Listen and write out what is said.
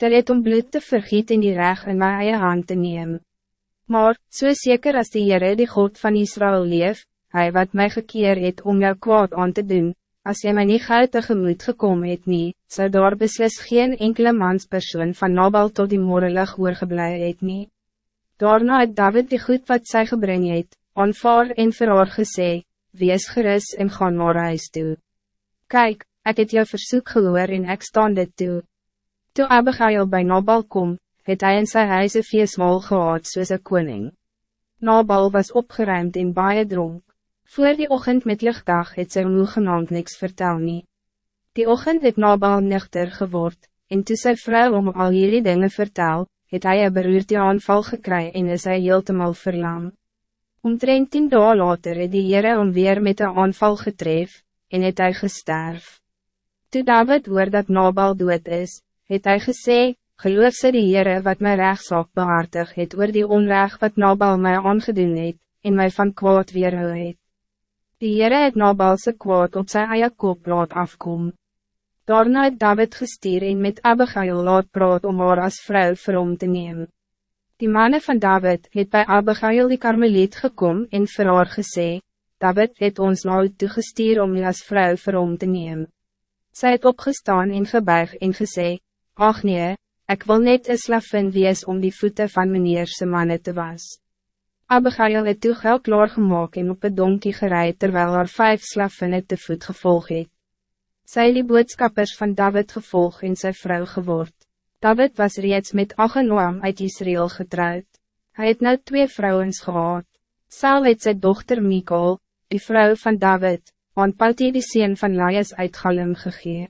ter het om bloed te vergiet in die reg in my eie hand te neem. Maar, so zeker als die Heere die God van Israël leef, hij wat mij gekeer het om jou kwaad aan te doen, als jy my nie gauw tegemoet gekom het nie, sou daar beslis geen enkele manspersoon van Nabal tot die morelig oorgeblij het nie. Daarna het David die goed wat zij gebring het, aanvaar en vir haar gesê, wees gerus en gaan naar huis toe. Kijk, ik het jou verzoek gehoor en ek staan dit toe. Toe Abigail bij Nabal kom, het hy in sy huis een feestmaal gehad soos een koning. Nabal was opgeruimd en baie dronk. Voor die ochtend met lichtdag het sy genaamd niks vertel nie. Die ochtend het Nabal nuchter geword, en toe sy vrou om al hierdie dingen vertel, het hy een beroerde aanval gekry en is hy heeltemal verlam. Omtrent tien dagen later het die Heere om weer met een aanval getref, en het hy gesterf. Toe David hoor dat Nabal dood is, het hy gesê, Geloof sy die Heere wat my rechtszaak behartig het oor die onrecht wat Nabal my aangedoen het, en my van kwaad weerhou het. Die Heere het Nabalse kwaad op sy eie kop laat afkom. Daarna het David gestuur en met Abigail laat praat om haar as vrou vir hom te neem. Die mannen van David het bij Abigail die karmeliet gekom en vir haar gesê, David het ons nou toegestuur om je as vrou vir hom te neem. Sy het opgestaan en gebuig en gesê, Ach nee, Ik wil net een slavin wees om die voeten van meneerse mannen te was. Abigail het toe geld klaargemaak en op het donkie gereid terwijl haar vijf slavinnen te voet gevolg het. Sy die boodskappers van David gevolg en sy vrou geword. David was reeds met Achenoam uit Israël getrouwd. Hij het nou twee vrouwens gehad. Saul het sy dochter Mikol, die vrouw van David, aan Pauti die sien van Laias uit Galem gegee.